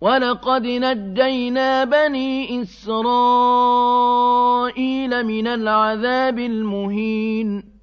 وَلَقَدْ نَجَّيْنَا بَنِي إِسْرَائِيلَ مِنَ الْعَذَابِ الْمُهِينِ